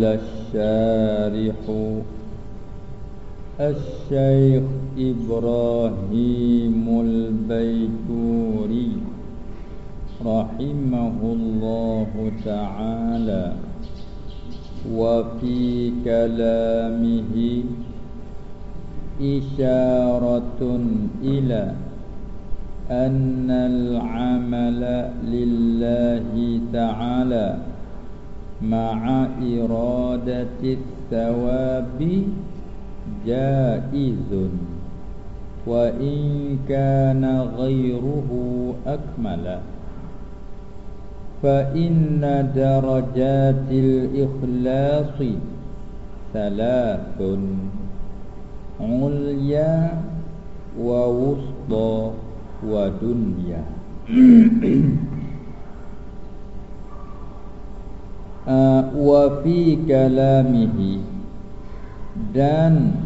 قال الشارح الشيخ إبراهيم البيتوري رحمه الله تعالى وفي كلامه إشارة إلى أن العمل لله تعالى مع إرادة الثواب جائز وإن كان غيره أكمل. فإن درجات الإخلاص ثلاث عليا ووسطى ودنيا. Uh, wa fi kalamihi. Dan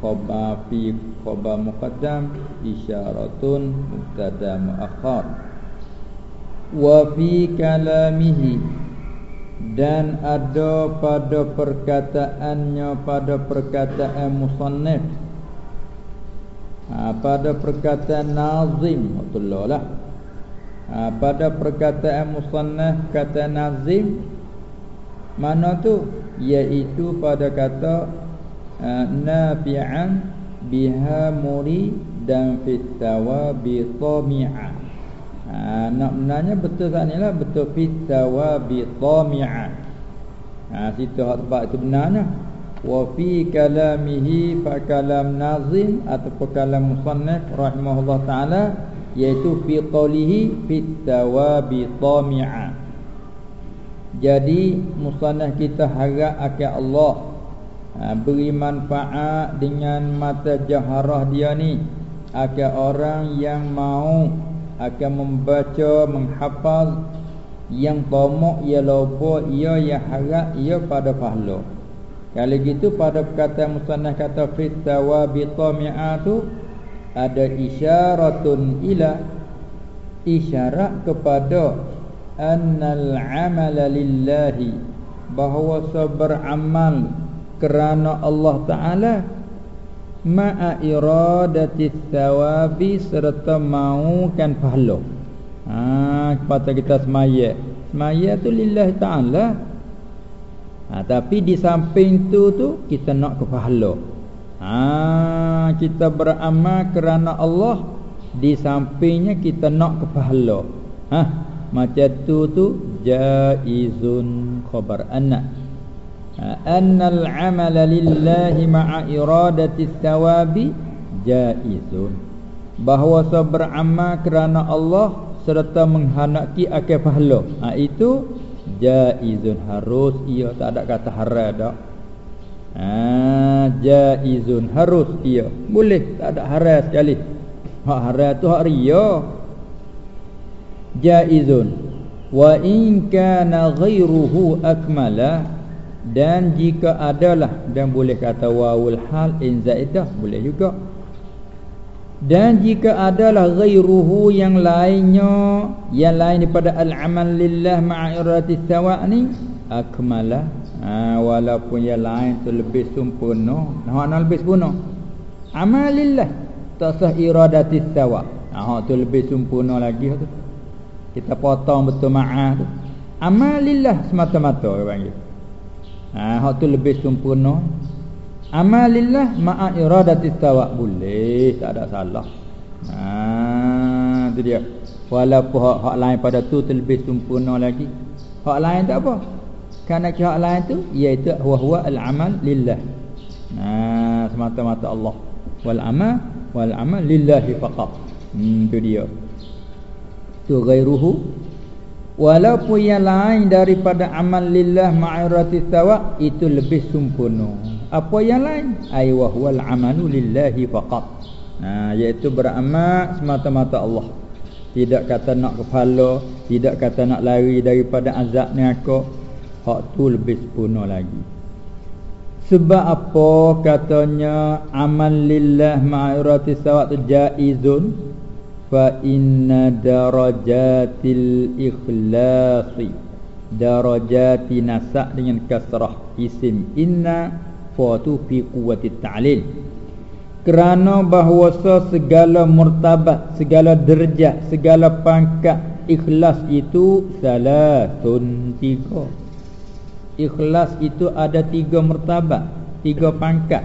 qaba fi qaba muqaddam isyaratun mubtada muakhar wa fi kalamihi. Dan ada pada perkataannya pada perkataan musannif. Ha, pada perkataan nazim betul lah. Ha, pada perkataan musannif kata nazim mana tu? Iaitu pada kata uh, nafi'an biha muri dan fit tawabi tami'a Ha, nak benarnya betul tak ni lah Betul fitawa bi tami'a ha, Situ hak tempat itu benarnya. Wa fi kalamihi fa kalam nazim Atau kalam musannif rahimahullah ta'ala Iaitu fi qawlihi fitawa bi tami'a Jadi musannif kita harap akan Allah ha, Beri manfaat dengan mata jaharah dia ni. Akan orang yang mau akan membaca menghafal yang tamak ia lupa ia yang harap ia pada pahala. Kalau gitu pada perkataan musannaf kata fit tawabi tami'atu ada isyaratun ila isyarat kepada annal amala lillahi bahawa beramal kerana Allah taala ma'a iradati thawabi serta maukan pahala. Ha kata kita semaya. Semaya tu lillahi taala. Ha tapi di samping tu tu kita nak ke pahala. Ha kita beramal kerana Allah di sampingnya kita nak ke pahala. Ha macam tu tu jaizun khabar. Anak. Annal amala lillahi ma'a iradati thawabi jaizun. Bahawa beramal kerana Allah serta menghendaki akan pahala. Ha, itu jaizun. Harus. Ia tak ada kata haram dak ha, jaizun. Harus ia. Boleh. Tak ada haram sekali. Hak haram tu hak riya jaizun. Wa in kana ghairuhu akmala dan jika adalah dan boleh kata wawul hal in zaidah boleh juga. Dan jika adalah ghairuhu yang lainnya yang lain daripada al-amal lillah ma'a irati thawa ni akmala. Ha, walaupun yang lain tu lebih sempurna nah nak lebih sempurna. Amal lillah tak sah iradati thawa ha tu lebih sempurna lagi tu kita potong betul ma'a tu amal lillah semata-mata orang panggil Ha hak tu lebih sempurna. Amalillah ma'a iradati tawab boleh, tak ada salah. Ha tu dia. Walaupun hak, hak lain pada tu tu lebih sempurna lagi. Hak lain tak apa. Karena hak lain tu iaitu huwa huwa al-amal lillah. Ha semata-mata Allah. Wal amal wal amal lillahi faqat. Hmm tu dia. Tu ghairuhu Walaupun yang lain daripada amal lillah ma'irati thawab itu lebih sempurna. Apa yang lain? Ay wa huwal amalu lillahi faqat. Nah, iaitu beramal semata-mata Allah. Tidak kata nak kepala, tidak kata nak lari daripada azab neraka. Hak tu lebih sempurna lagi. Sebab apa katanya amal lillah ma'irati thawab tu jaizun? Inna darajatil ikhlasi darajati nasak dengan kasrah isim. Inna fatu fi quwwati ta'lil. Kerana bahawa segala martabat segala derajat segala pangkat ikhlas itu salatun tiga. Ikhlas itu ada tiga martabat tiga pangkat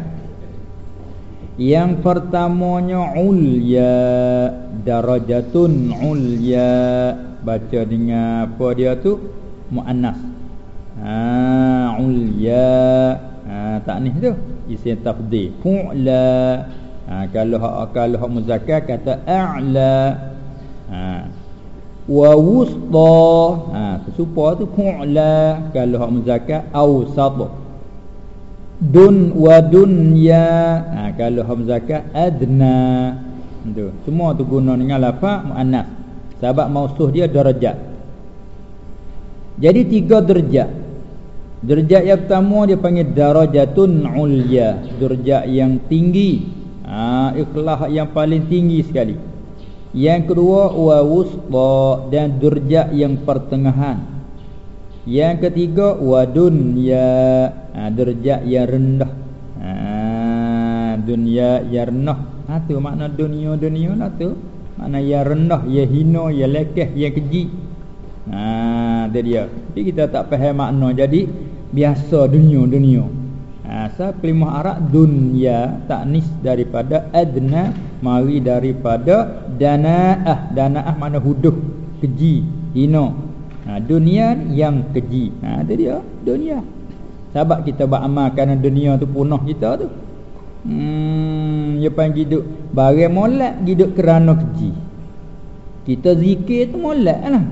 yang pertamanya ulya darajatun ulya. Baca dengan apa dia tu? Muannas. Ha ulya. Ha taknih tu? Isim tafdhil. Fu'la. Ha kalau kalau hak muzakkar kata a'la. Ha. Wa wusta ha serupa tu fu'la. Kalau hak muzakkar awsat dun wa dunya ha, kalau hamzah adna. Tu semua tu guna dengan lafaz muannas. Sebab mausuh dia darajat jadi tiga derajat derajat yang pertama dia panggil darajatun ulya. Derajat yang tinggi. Ha, ikhlas yang paling tinggi sekali. Yang kedua wa wusta dan derajat yang pertengahan yang ketiga wa dunya ha, derajat yang rendah. Ha dunia yang rendah. Ha tu makna dunia dunia lah tu. Makna yang rendah, yang hina, yang lekeh, yang keji. Ha tu dia. Tapi kita tak faham makna jadi biasa dunia dunia. Ha sa kelimah Arab dunya taknis daripada adna mari daripada danaah. Danaah makna huduh, keji, hina ha, Dunia yang keji. Ha, Itu dia dunia. Sebab kita beramal kerana dunia tu punah kita tu. Hmm, dia panggil hidup Barang molek hidup kerana keji. Kita zikir tu molek lah.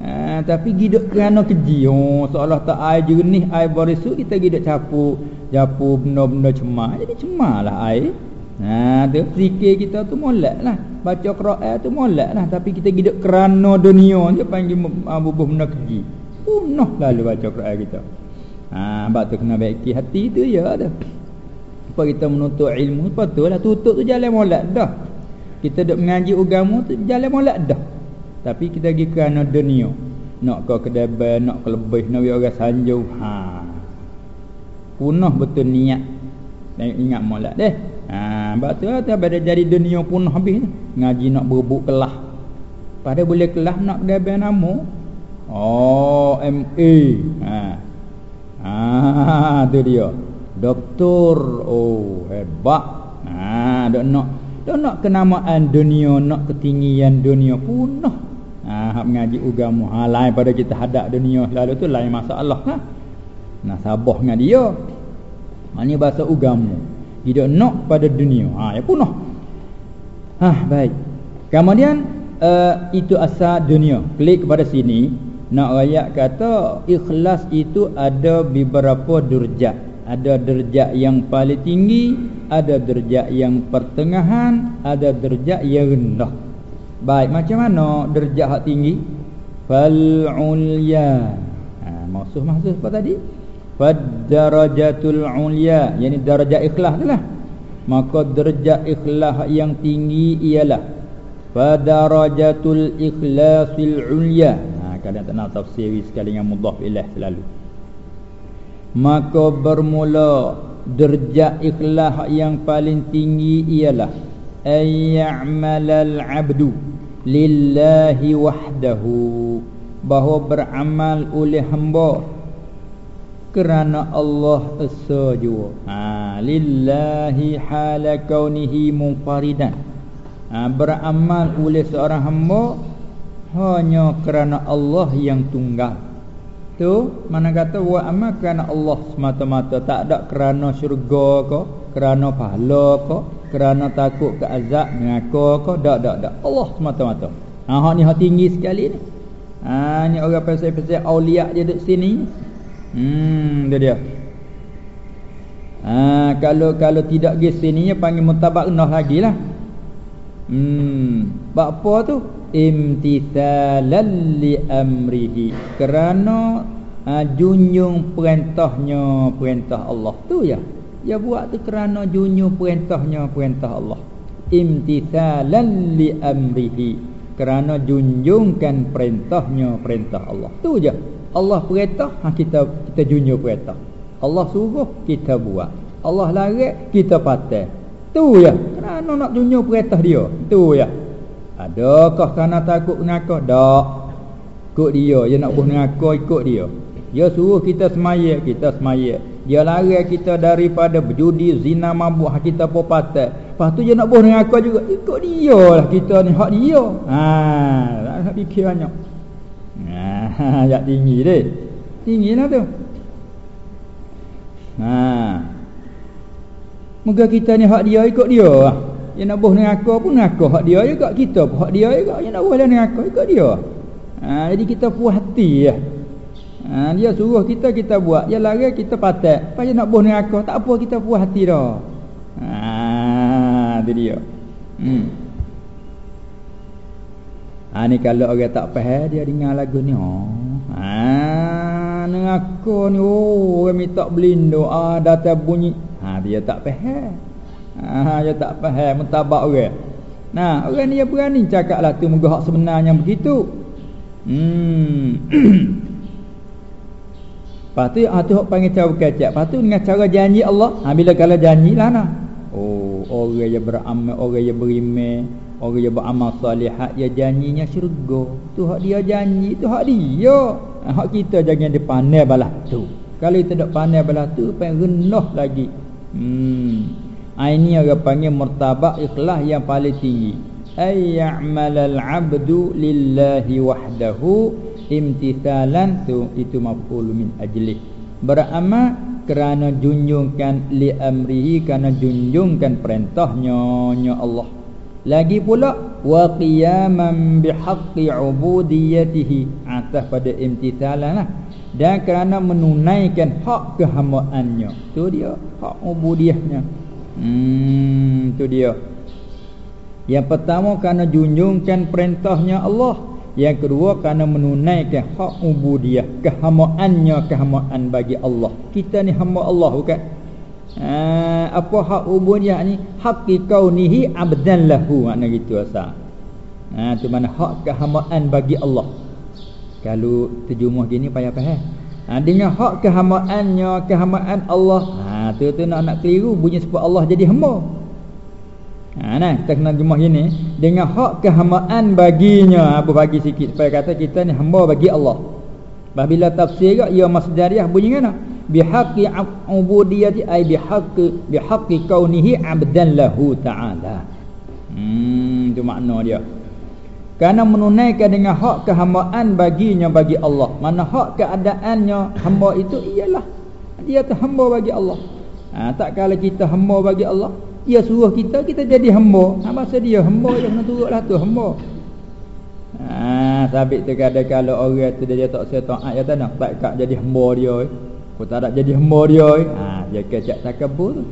Ha, Tapi hidup kerana keji. Oh, Seolah tak air jernih Air berisuk kita hidup capu Capu benda-benda cemar. Jadi cemar lah air Ha tu zikir kita tu molek lah. Baca Quran tu molek lah tapi kita hidup kerana dunia dia panggil bubuh benda keji. Punah lalu baca Quran kita. Ha sebab tu kena baiki hati tu ya ada. Apa kita menuntut ilmu patutlah tutup tu jalan molek dah. Kita duk mengaji agama tu jalan molek dah. Tapi kita pergi kerana dunia. Nak ke kedai nak ke lebih nak orang sanjung. Ha. Punah betul niat. Dan ingat molek deh. Sebab tu lah pada jadi dunia pun habis Ngaji nak berebut kelah. Pada boleh kelah nak gabai nama Oh MA ha. Ha, tu dia. Doktor. Oh hebat. Ha, Dok nak Dok nak kenamaan dunia Nak ketinggian dunia punah ha, Mengaji agama. Ha, Lain pada kita hadap dunia Lalu tu lain masalah ha? Nah sabah dengan dia. Ini bahasa agama tidak nak pada dunia. Ha ya punah ha baik. Kemudian uh, itu asal dunia. Klik kepada sini. Nak ayat kata ikhlas itu ada beberapa derajat ada derajat yang paling tinggi ada derajat yang pertengahan ada derajat yang rendah. Baik macam mana derajat hak tinggi? Fal ulya ha maksud maksud apa tadi Fadarajatul ulia Yani darajat ikhlas tu lah Maka darjat ikhlas yang tinggi ialah Fadarajatul ikhlasil ulia ha, Kadang tak nak tafsir sekali dengan mudhaf ilah selalu. Maka bermula Darjat ikhlas yang paling tinggi ialah Ayya'malal abdu Lillahi wahdahu Bahawa beramal oleh hamba kerana Allah esa jua ha lillahi hala kaunihi munfaridan. Ha beramal oleh seorang hamba hanya kerana Allah yang tunggal. Tu mana kata wa amal kerana Allah semata-mata. Tak ada kerana syurga ke kerana pahala ke kerana takut ke azab mengaku ke tak tak tak. Allah semata-mata. Ha hak ni hak tinggi sekali ni. Ha ni orang pasal-pasal aulia dia duduk sini Hmm, dia dia. Ha, kalau kalau tidak pergi sini panggil mutabak rendah lagi lah. Hmm, apa tu? Imtithalan li amrihi. Kerana ha, junjung perintahnya perintah Allah tu ya. Dia buat tu kerana junjung perintahnya perintah Allah. Imtithalan li amrihi. Kerana junjungkan perintahnya perintah Allah. Tu je. Allah perintah ha, kita kita junjung perintah. Allah suruh kita buat. Allah larang kita patah. Tu ya. Kerana nak junjung perintah dia. Tu ya. Adakah kerana takut neraka tak. Ikut dia. Dia nak buh neraka ikut dia. Dia suruh kita semaya kita semaya dia larang kita daripada berjudi zina mabuk hak kita pun patah. Lepas tu dia nak buh neraka juga. Ikut dia lah kita ni hak dia. Ha nak fikir banyak. Ha ayat tinggi deh tinggi lah tu ha Moga kita ni hak dia ikut dia lah. Dia nak buh neraka pun neraka hak dia juga kita pun hak dia juga dia nak buh dalam neraka ikut dia. Ha, jadi kita puas hati ya. Ha, dia suruh kita kita buat, dia larang kita patat. Dia nak buh neraka tak apa kita puas hati dah. Ha, tu dia. Hmm. Ha ni kalau orang tak faham dia dengar lagu ni. Oh. Ha neraka ni oh orang minta belindo ah data bunyi Ha dia tak faham. Ha dia tak faham mentabak orang. Nah, orang ni dia berani cakaplah tu muka hak sebenarnya begitu. Hmm. Patu ah tu hak panggil cara kecak. Patu dengan cara janji Allah. Ha bila kalau janji lah nah. Oh, orang yang beramal, orang yang beriman, orang yang beramal salihat, dia janjinya syurga. Tu hak dia janji, tu hak dia. Ha, hak kita jangan dipandai balah tu. Kalau kita tak pandai balah tu, pengen rendah lagi. Hmm. Ini orang panggil martabak ikhlas yang paling tinggi. Ay ya'malal 'abdu lillahi wahdahu imtithalan tu itu maf'ul min ajli. Beramal kerana junjungkan li amrihi kerana junjungkan perintahnya nya Allah. Lagi pula wa qiyaman bihaqqi 'ubudiyatihi atas pada imtithalan lah. Dan kerana menunaikan hak kehambaannya tu dia hak ubudiahnya. Hmm tu dia. Yang pertama kerana junjungkan perintahnya Allah. Yang kedua kerana menunaikan hak ubudiah kehambaannya kehambaan bagi Allah. Kita ni hamba Allah bukan ha, apa hak ubudiah ni hak kaunihi abdan lahu makna gitu asal ha tu mana hak kehambaan bagi Allah kalau terjemah gini payah faham. Ha, dengan hak kehambaannya, kehambaan Allah. Ha tu tu nak nak keliru bunyi sebab Allah jadi hamba. Ha nah kita kena terjemah gini dengan hak kehambaan baginya. Apa bagi sikit supaya kata kita ni hamba bagi Allah. Bila tafsir juga ia masdariah bunyi mana? Bihaqqi ubudiyati ay bihaqqi bihaqqi kaunihi abdan lahu ta'ala. Hmm tu makna dia. Karena menunaikan dengan hak kehambaan baginya bagi Allah. Mana hak keadaannya hamba itu ialah dia tu hamba bagi Allah. Ha, tak kala kita hamba bagi Allah, dia suruh kita kita jadi hamba. Ha, masa dia hamba yang nak turutlah tu hamba. Ha, sabit tu kadang kalau orang tu dia tak saya taat ya tanah tak kak jadi hamba dia. Kau tak ada jadi hamba dia. Ha, dia kecak takabur.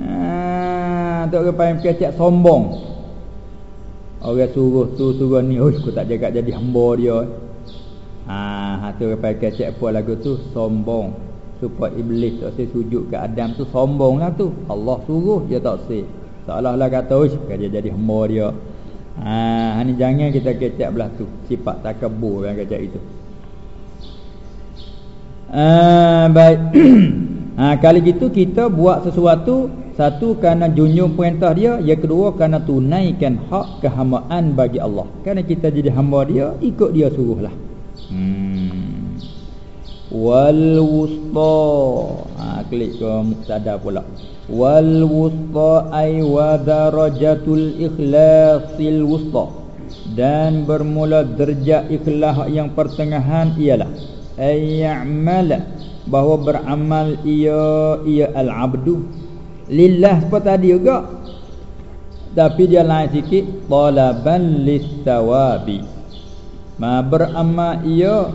Ha, orang panggil kecak sombong. Orang suruh tu suruh ni Ui aku tak jaga jadi hamba dia Haa ha, tu pakai kecek apa lagu tu Sombong. Supaya iblis tak say sujud ke Adam tu Sombong lah tu. Allah suruh dia tak say Seolah-olah kata Ui dia jadi hamba dia. Haa ni jangan kita kecek belah tu. Sifat takabur yang kecek itu Haa baik Ha, kali gitu kita buat sesuatu satu kerana junjung perintah dia, yang kedua kerana tunaikan hak kehambaan bagi Allah. Kerana kita jadi hamba dia, ikut dia suruhlah. Hmm. Wal wusta. Ha, klik ke muktada pula. Wal wusta ay wa darajatul ikhlasil wusta. Dan bermula derjat ikhlas yang pertengahan ialah ayyamala bahawa beramal ia ia al-abdu. Lillah seperti tadi juga. Tapi dia lain sikit talaban lisawabi ma beramal ia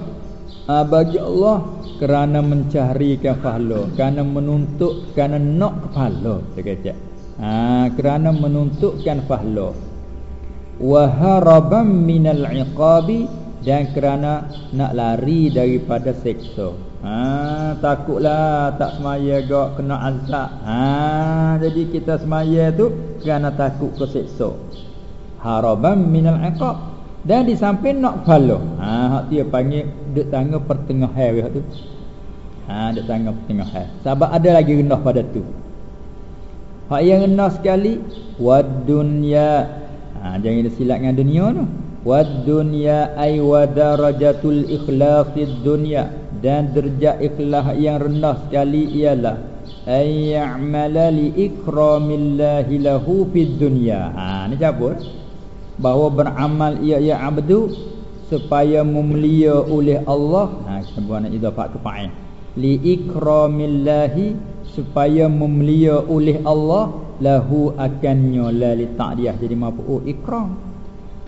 uh, bagi Allah kerana mencarikan pahala kerana menuntut kerana nak pahala dia kata. Ha kerana menuntutkan pahala. Wa haraban minal iqabi dan kerana nak lari daripada seksa Ha takutlah tak semaya gak kena azab. Ha jadi kita semaya tu kerana takut kesiksa. Haraban minal iqab. Dan di samping nak pahala. Ha hak dia panggil duk tangga pertengahan hak tu. Ha duk tangga pertengahan. Sebab ada lagi rendah pada tu. Hak yang rendah sekali wad dunya. Ha jangan silap dengan dunia tu. Wad dunya ay wa darajatul ikhlasid dunya. Dan derajat ikhlas yang rendah sekali ialah ay ya'mala li ikramillahi lahu fid dunya. Ha ni cabut bahawa beramal ia ya abdu supaya memulia oleh Allah. Ha sebuah nak idafah ke fa'il. Li ikramillahi supaya memulia oleh Allah lahu akannya la li ta'diyah. Jadi mafu ikram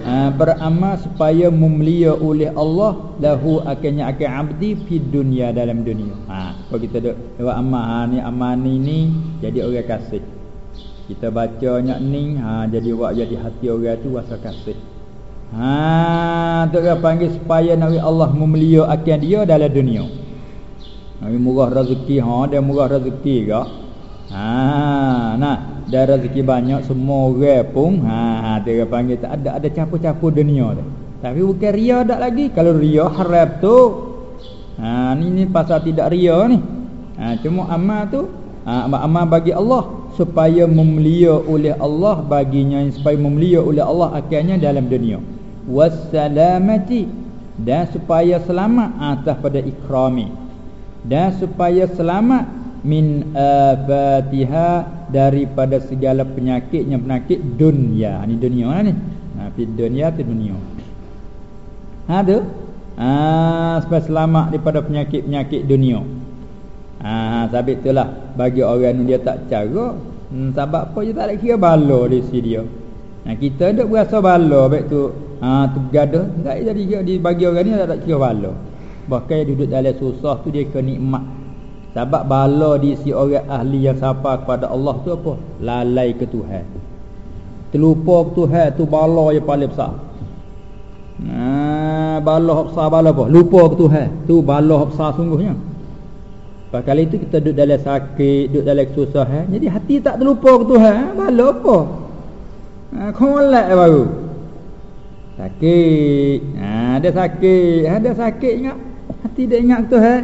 ha, beramal supaya memulia oleh Allah lahu akannya akan abdi fi dunia dalam dunia. Ha kalau kita duk buat amal ha, ni amal ni ni jadi orang kasih. Kita baca nyak ni ha jadi buat jadi hati orang tu rasa kasih. Ha tu dia panggil supaya nabi Allah memelia akan dia dalam dunia. Nabi murah rezeki ha dia murah rezeki ke ha nah dia rezeki banyak semua orang pun ha ha dia panggil tak ada ada capu-capu dunia tu tapi bukan ria dak lagi. Kalau ria harap tu ha ni ni pasal tidak ria ni. Ha cuma amal tu ha, amal bagi Allah supaya memulia oleh Allah baginya supaya memulia oleh Allah akhirnya dalam dunia. Wassalamati. Dan supaya selamat atas pada ikrami. Dan supaya selamat min afatiha daripada segala penyakitnya penyakit dunia. Ni dunia lah ni? Ha fi dunia tu dunia. Ha tu? Ha supaya selamat daripada penyakit-penyakit dunia. Ha sabit itulah bagi orang dia tak cara hmm, sebab apa dia tak ada kira bala di sini dia. Nah kita ndak berasa bala baik tu ha tu gaduh tak jadi dia di bagi orang ni tak ada kira bala. Bahkan duduk dalam susah tu dia ke nikmat. Sebab bala di si orang ahli yang sapa kepada Allah tu apa? Lalai ke Tuhan. Terlupa ke Tuhan tu bala yang paling besar. Nah, bala besar bala apa? Lupa ke Tuhan. Tu bala besar sungguhnya. Lepas kali itu kita duduk dalam sakit, duduk dalam kesusahan. Jadi hati tak terlupa ke Tuhan. Ha? Bala apa? Ha, kolak baru. Sakit. Ha, ada sakit. Ada sakit ingat. Hati dia ingat ke Tuhan.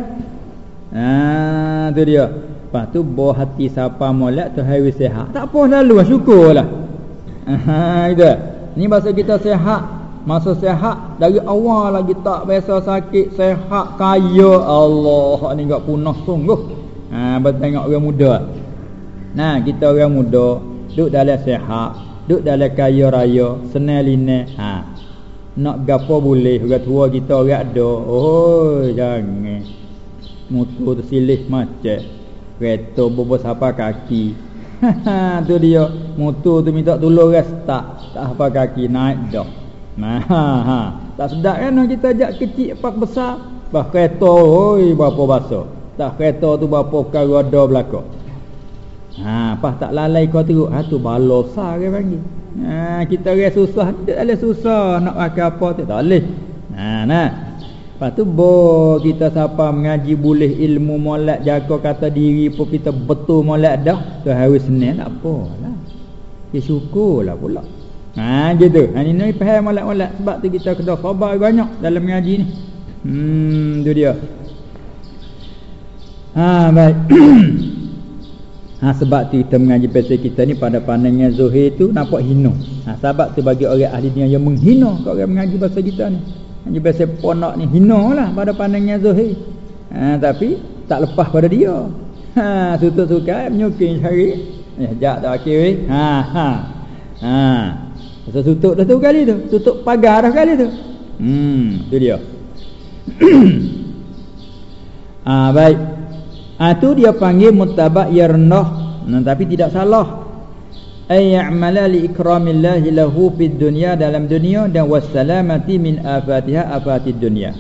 Ha, tu dia. Lepas tu bawa hati siapa molek tu hari sehat. Tak apa lalu, syukurlah. Ha, itu. Ni bahasa kita sehat Masa sehat dari awal lagi tak biasa sakit sehat kaya Allah ni enggak punah sungguh. Ha bertengok orang muda. Nah kita orang muda duduk dalam sehat, duduk dalam kaya raya, senang line. Ha. Nak gapo boleh orang tua kita orang ada. Oh jangan. Mutu tersilih macam kereta bobo siapa kaki. Ha tu dia. Mutu tu minta tolong ras tak apa kaki naik dah. Nah, ha, ha. tak sedap kan kita ajak kecil pak besar. Bah kereta oi berapa bahasa. Tak kereta tu berapa perkara ada belaka. Ha, pas tak lalai kau teruk. Ha tu bala besar ke panggil. Ha, kita orang susah, tak boleh susah nak pakai apa tu tak boleh. Ha, nah. Lepas tu bo kita siapa mengaji boleh ilmu molek jaga kata diri pun kita betul molek dah. Tu hari Senin tak apalah. Ya syukurlah pula. Ha gitu. Ha ni ni faham molek-molek sebab tu kita kena sabar banyak dalam mengaji ni. Hmm tu dia. Ha baik. ha sebab tu kita mengaji pasal kita ni pada pandangan Zuhair tu nampak hina. Ha sebab tu bagi orang ahli dunia yang menghina kau orang mengaji bahasa kita ni. Mengaji bahasa ponok ni hina lah pada pandangan Zuhair. Ha tapi tak lepas pada dia. Ha tutup suka menyuking cari. Eh jak dah akhir. Ha ha. Ha Masa tutup dah tu kali tu Tutup pagar dah kali tu Hmm tu dia Ah baik Ah tu dia panggil mutabak ya rendah nah, Tapi tidak salah Ayya'mala li ikramillahi lahu fid dunya dalam dunia Dan wassalamati min afatiha afatid dunya.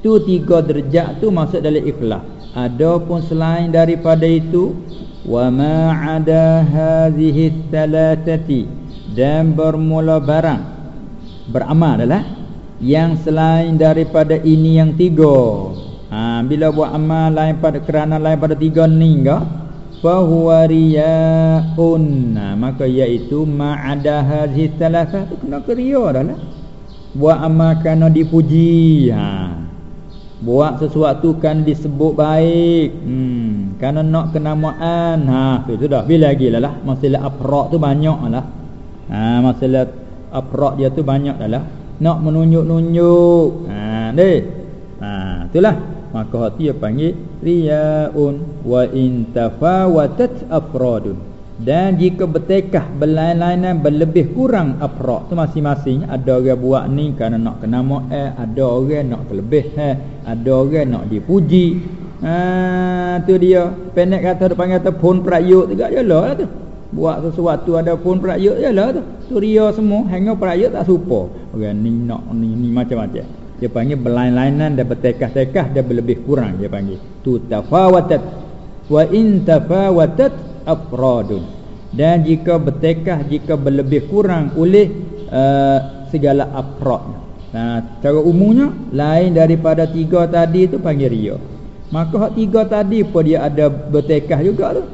Tu tiga derjat tu masuk dalam ikhlas. Adapun selain daripada itu Wa ma'ada hadhihi thalathati dan bermula barang beramal adalah yang selain daripada ini yang tiga. Ha, bila buat amal lain pada kerana lain pada tiga ni enggak fahuwa riyaun. Nah, maka iaitu ma'ada hadhihi thalathah tu kena keria dah lah. Buat amal kerana dipuji. Ha. Buat sesuatu kan disebut baik. Hmm kerana nak kenamaan ha tu sudah. Bila lagi lah masalah afraq tu banyak lah. Ha masalah afraq dia tu banyak lah nak menunjuk-nunjuk. Ha deh. Ha itulah maka hati dia panggil riyaun wa in tafawatat afradun. Dan jika bertekah berlain-lainan berlebih kurang afraq tu masing-masing. Ada orang buat ni kerana nak kena eh. Ada orang nak terlebih eh. Ada orang nak dipuji. Ha tu dia. Pendek kata depan kata pun prayuk juga jelah tu. Buat sesuatu ada pun prayuk jelah tu tu. Ria semua hanya prayuk tak serupa. Orang ni nak ni, ni macam-macam dia panggil berlain-lainan dan bertekah-tekah dia berlebih kurang dia panggil. Tu tafawatat wa in tafawatat afradun. Dan jika bertekah jika berlebih kurang oleh uh, segala afrad. Nah cara umumnya lain daripada tiga tadi tu panggil ria maka hak tiga tadi pun dia ada bertekah juga tu.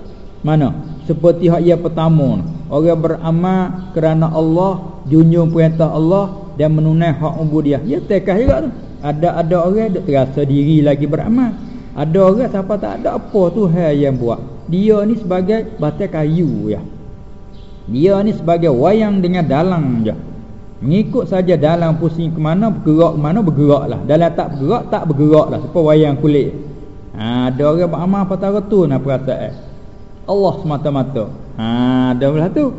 Mana? Seperti hak yang pertama. Orang beramal kerana Allah junjung perintah Allah dan menunai hak ubudiah dia tekah juga tu ada ada orang duk terasa diri lagi beramal ada orang siapa tak ada apa tu yang buat dia ni sebagai batai kayu ya. Dia ni sebagai wayang dengan dalang je. Mengikut saja dalang pusing ke mana bergerak ke mana bergeraklah. Dalam tak bergerak tak bergeraklah seperti wayang kulit. Ha ada orang beramal perkara tu nak perasaan. Allah semata-mata. Ha ada belah tu.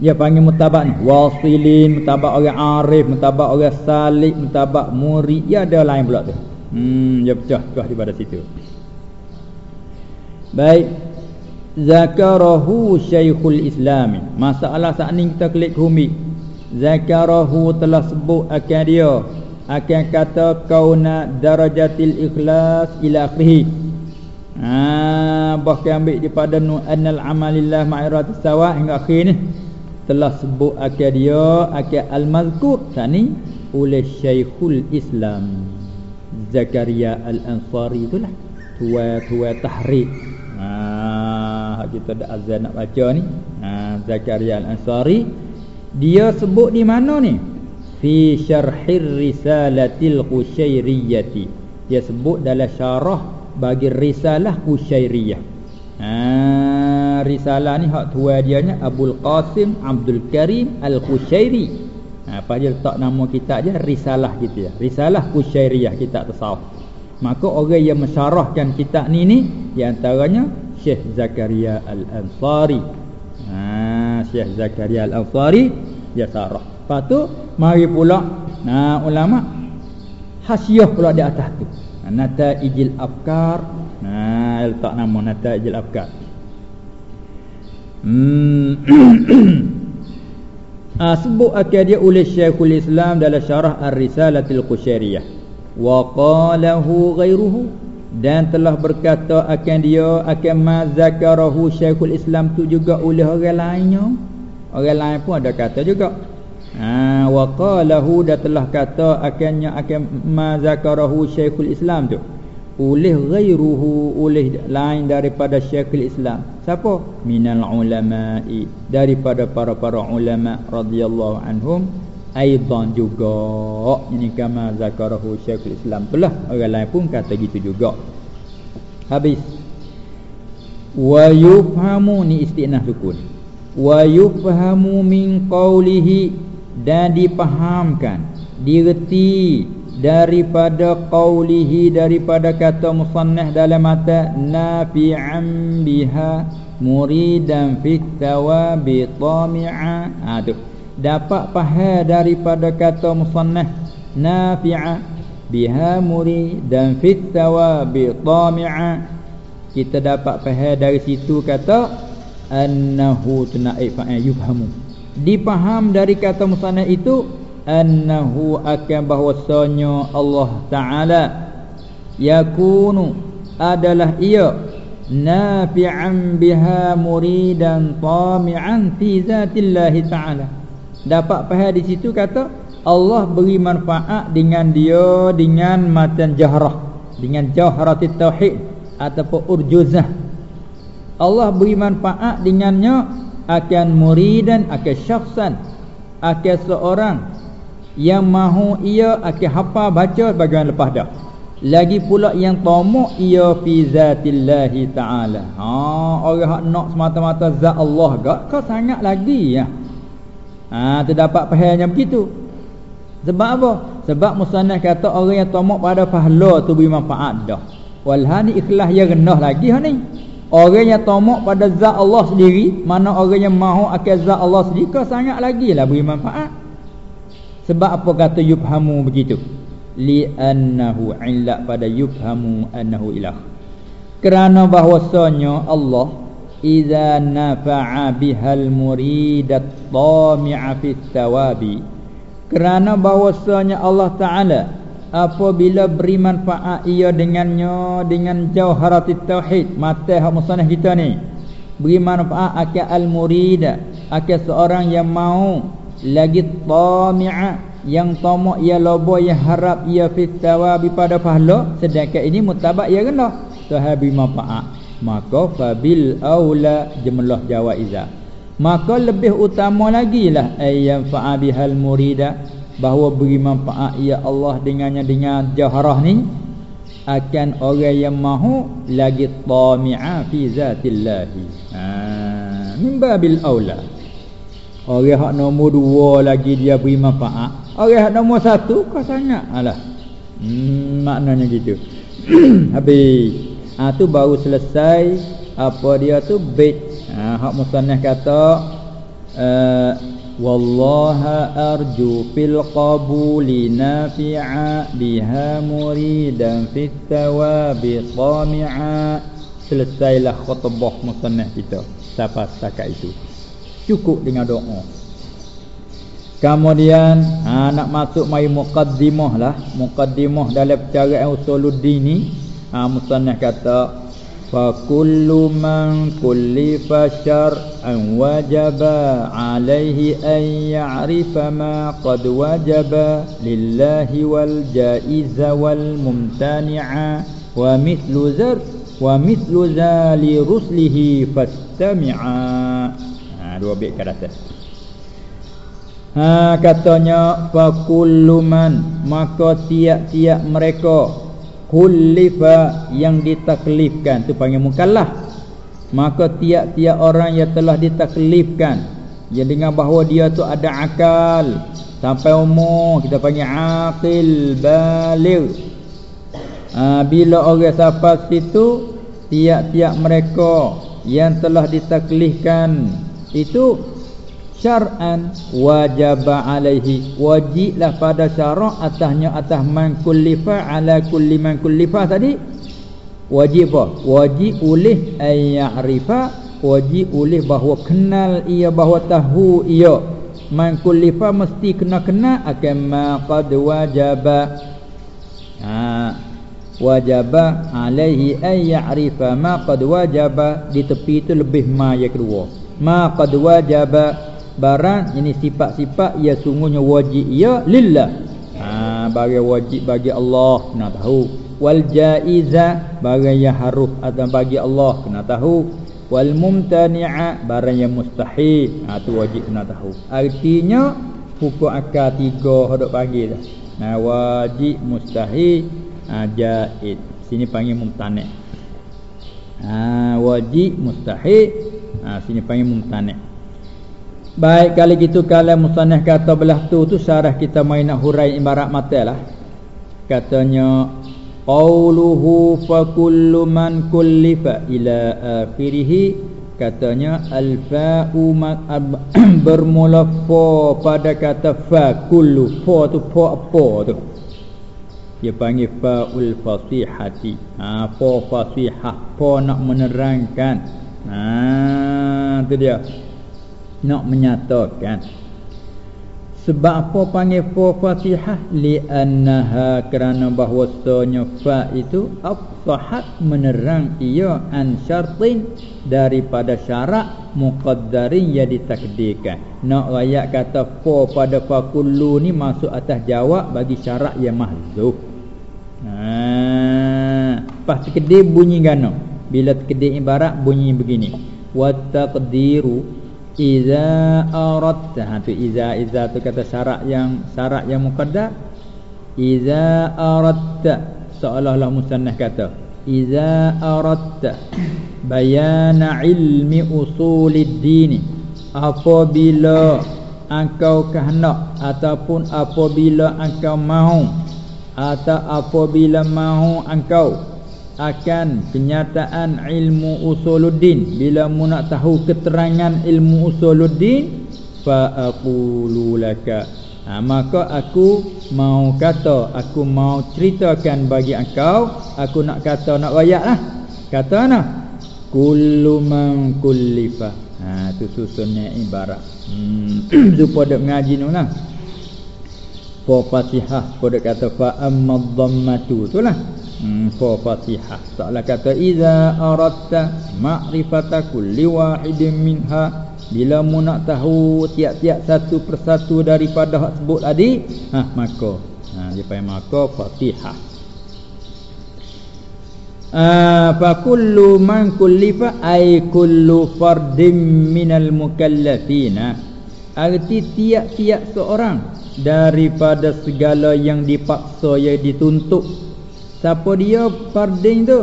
Dia panggil mutabak ni. Wasilin, mutabak orang arif, mutabak orang salik, mutabak murid. Ya ada lain pula tu. Hmm, dia pecah-pecah daripada situ. Baik. Zakarahu Syekhul Islam. Masalah saat ini kita klik humi Zakarahu telah sebut akan dia. Akan kata Kauna darajatil ikhlas ila akhirih. Ha, Bahkan ambil daripada Nu'annal amalillah ma'iratis sawah hingga akhir ni Telah sebut akan dia Akan al-mazkur Saat ni Oleh Syekhul Islam Zakaria al-Ansari itulah Tua-tua tahrik Ha kita ada azan nak baca ni. Ha Zakaria Al-Ansari dia sebut di mana ni? Fi syarhir risalatil Qusyairiyah. Dia sebut dalam syarah bagi risalah Qusyairiyah. Ha risalah ni hak tua dia nya Abdul Qasim Abdul Karim Al-Qusyairi. Ha apa dia letak nama kitab dia risalah gitu ya. Risalah Qusyairiyah kitab tasawuf. Maka orang yang mensyarahkan kitab ni ni di antaranya Syekh Zakaria Al-Ansari. Ha, Syekh Zakaria Al-Ansari dia syarah. Lepas tu mari pula nah ulama hasiah pula di atas tu. Nataijil Afkar. Nah letak nama Nataijil Afkar. Hmm. ha, sebut akan dia oleh Syekhul Islam dalam syarah Ar-Risalatil Qusyairiyah wa qalahu ghairuhu. Dan telah berkata akan dia akan mazakarahu syekhul islam tu juga oleh orang lainnya. Orang lain pun ada kata juga. Ha wa qalahu dah telah kata akannya akan mazakarahu syekhul islam tu oleh ghairuhu oleh lain daripada syekhul islam. Siapa? Minal ulama'i. Daripada para-para ulama radhiyallahu anhum. Aidan juga. Ini kama zakarahu syekhul islam. Telah orang lain pun kata gitu juga. Habis. Wa yufhamu ni istinah sukun. Wa yufhamu min qawlihi. Dan dipahamkan direti daripada qawlihi daripada kata musannah dalam mata nafi'an biha muridan fit tawabi tami'a. Ha tu. Dapat faham daripada kata musannah nafi'a biha muri dan fit tawabi tami'a. Kita dapat faham dari situ kata annahu tuna'i fa'a yufhamu. Dipaham dari kata musannah itu annahu akan bahwasanya Allah taala yakunu adalah ia nafi'an biha muridan tami'an fi zatillahi ta'ala. Dapat faham di situ kata Allah beri manfaat dengan dia dengan matan jahrah dengan jahratit tauhid ataupun urjuzah. Allah beri manfaat dengannya akan muridan akan syakhsan akan seorang yang mahu ia akan hafal baca bagian lepas dah. Lagi pula yang tamak ia fi zatillahi taala. Ha orang hak nak semata-mata zat Allah gak? Kau sangat lagi ya. Ha terdapat pahalnya begitu. Sebab apa? Sebab musannaf kata orang yang tamak pada pahala tu beri manfaat dah. Walhani ikhlas ya rendah lagi ha ni. Orang yang tamak pada zat Allah sendiri mana orang yang mahu akan zat Allah sendiri kau sangat lagi lah beri manfaat sebab apa kata yubhamu begitu? Li'annahu illa pada yufhamu annahu ilah. Kerana bahwasanya Allah idza nafa'a bihal muridat tami'a fit tawabi kerana bahwasanya Allah taala apabila beri manfaat ia dengannya dengan jauharat tauhid mata hak musanah kita ni beri manfaat akan al murida akan seorang yang mau lagi tami'a yang tamak ia lobo yang harap ia fit tawabi pada pahala sedangkan ini mutabak ia rendah sahabi manfaat maka fabil aula jumlah jawaiza maka lebih utama lagi lah ayyan fa'a bihal murida bahawa beri manfaat ia Allah dengannya dengan jaharah ni akan orang yang mahu lagi tami'a fi zatillah ha min babil aula orang hak nombor dua lagi dia beri manfaat Orang nombor satu kau sangat alah. Hmm, maknanya gitu. Habis. Ha tu baru selesai apa dia tu bait. Ha hak musannaf kata uh, wallaha arju fil qabuli nafi'a biha muridan fit tawabi tami'a selesailah khutbah musannaf kita sampai setakat itu cukup dengan doa. Kemudian ha, nak masuk mai muqaddimah lah. Muqaddimah dalam percara usuluddin ni ha, Musannah kata Fa kullu man kullifa syar'an wajaba alaihi an ya'rifa ma qad wajaba lillahi wal jaiza wal mumtani'a wa mithlu zar wa mithlu zali ruslihi fastami'a dua bait kata Ha katanya fakulluman. Maka tiap-tiap mereka kullifa yang ditaklifkan. Tu panggil mukallaf maka tiap-tiap orang yang telah ditaklifkan. Yang dengan bahawa dia tu ada akal. Sampai umur kita panggil aqil baligh. Ha, bila orang sampai situ tiap-tiap mereka yang telah ditaklifkan itu syar'an wajib alaihi. Wajiblah pada syarak atasnya atas man kullifa ala kulli man kullifa tadi. Wajib apa? Wajib oleh ayyarifa wajib oleh bahawa kenal ia bahawa tahu ia. Man kullifa mesti kena kena akan ma qad wajaba ha. Wajaba alaihi ayyarifa ma qad wajaba di tepi itu lebih ma yang kedua ma qad wajaba barang ini sifat-sifat ia sungguhnya wajib ia lillah. Ha bagi wajib bagi Allah kena tahu. Wal jaiza barang yang harus atau bagi Allah kena tahu. Wal mumtani'a barang yang mustahil ha tu wajib kena tahu. Artinya hukum akal tiga hendak panggil dah. Nah wajib mustahil ha jaiz sini panggil mumtani' ha wajib mustahil ha sini panggil mumtani' Baik kali gitu kalau musannaf kata belah tu tu syarah kita main nak hurai ibarat mata lah. Katanya qauluhu fa kullu man kullifa ila akhirih katanya alfa'u bermula fa pada kata fa kullu fa tu fa apa tu. Dia panggil fa'ul fasihati. Ha fa fasihah fa nak menerangkan. Ha tu dia? Nak menyatakan. Sebab apa panggil fa fatihah li annaha kerana bahwasanya fa itu afsahat menerang ia an syartin daripada syarat muqaddarin yang ditakdirkan. Nak ayat kata fa pada fa kullu ni masuk atas jawab bagi syarat yang mahzuf. Ha. Pas kedai bunyi gano bila kedai ibarat bunyi begini wa taqdiru Iza aradta. Ha, tu iza iza tu kata syarat yang syarat yang muqaddar Iza aradta. Seolah-olah musannah kata Iza aradta bayana ilmi usulid dini apabila engkau kehendak ataupun apabila engkau mahu atau apabila mahu engkau akan kenyataan ilmu usuluddin. Bila mu nak tahu keterangan ilmu usuluddin fa aqulu laka. Ha, maka aku mau kata aku mau ceritakan bagi engkau aku nak kata nak lah. kata ana kullu man kullifa. Ha tu susunnya ibarat. Hmm supaya dak mengaji nulah fa fatihah pada kata fa amma dhammatu. Itulah Fa Fatihah. Soalan kata iza aratta ma'rifata kulli wahidin minha bila mu nak tahu tiap-tiap satu persatu daripada hak sebut tadi, ha maka ha dia panggil maka Fatihah. Ah fa kullu man kullifa ay kullu fardin minal mukallafina. Arti tiap-tiap seorang daripada segala yang dipaksa yang dituntut Siapa dia fardin tu?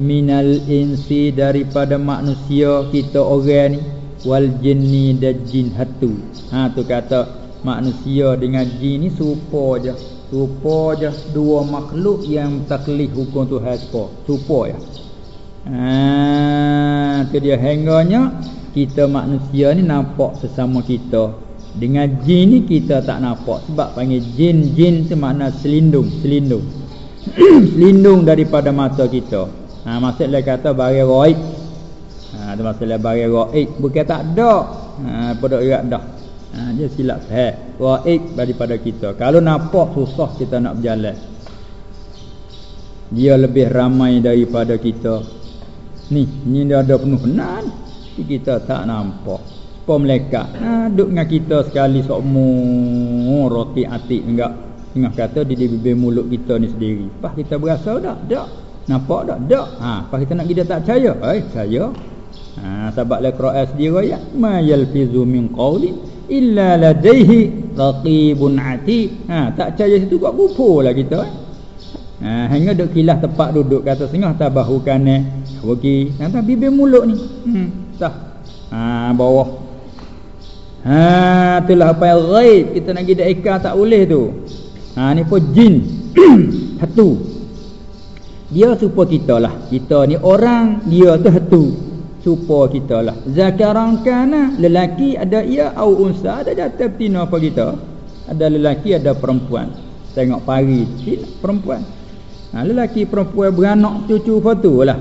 Minal insi daripada manusia kita orang ni wal jinni dan jin hatu. Ha tu kata manusia dengan jin ni serupa je. Serupa je dua makhluk yang taklif hukum Tuhan serupa. Serupa ya. Ha tu dia hengganya kita manusia ni nampak sesama kita. Dengan jin ni kita tak nampak sebab panggil jin jin tu makna selindung, selindung. lindung daripada mata kita. Ha maksudnya kata bagi ghaib. Ha tu maksudnya bagi ghaib bukan tak ada. Ha pada irat dah. Ha dia silap faham. Ghaib daripada kita. Kalau nampak susah kita nak berjalan. Dia lebih ramai daripada kita. Ni, ni dia ada penuh benar. Kita tak nampak. Mereka? Ha, duduk dengan kita sekali sokmu roti atik enggak. Tengah kata di bibir mulut kita ni sendiri. Pas kita berasa dah? Tak. Nampak tak? Tak. Ha, pas kita nak kita tak percaya. Eh, percaya. Ha, sebab la Quran sendiri ya, ma yalfizu min qawli illa ladaihi raqibun ati. Ha, tak percaya situ buat lah kita. Eh. Ha, hingga duk kilah tempat duduk kata sengah tabahu kane. Bagi nanti bibir mulut ni. Hmm, tah. Ha, bawah. Ha, itulah apa yang ghaib kita nak kita eka tak boleh tu. Ha ni pun jin. Satu. Dia supa kita lah. Kita ni orang, dia tu satu. Supa kita lah. Zakaran kana lelaki ada ia au unsa ada jatuh betina apa kita. Ada lelaki ada perempuan. Tengok pari perempuan. Ha lelaki perempuan beranak cucu foto lah.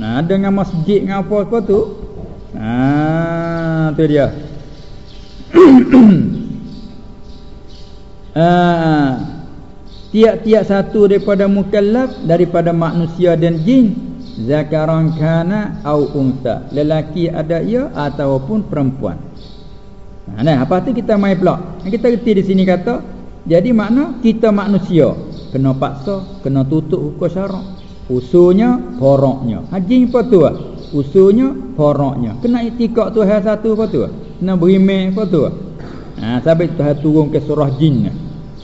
Ada dengan masjid dengan apa apa tu. Ha tu dia. Ah, tiap-tiap satu daripada mukallaf daripada manusia dan jin. Zakaran kana au unsa lelaki ada ia ataupun perempuan. Ha nah apa tu kita mai pula kita reti di sini kata jadi makna kita manusia kena paksa kena tutup hukum syarak. Usulnya poroknya. Haji apa tu ah usulnya poroknya. Kena itikad Tuhan satu apa tu kena berimeh apa tu Ha sampai Tuhan turun ke surah jin.